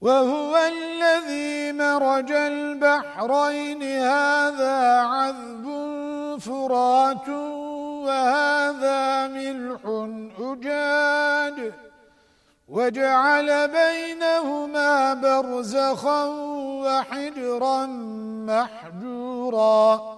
وهو الذي مرج البحرين. هذا عذب فرات وهذا ملح أجاد وجعل بينهما برزخا وحجرا محجورا.